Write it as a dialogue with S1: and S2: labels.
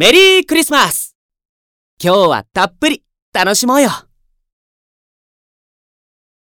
S1: メリークリスマス。今日はたっぷり楽しもうよ。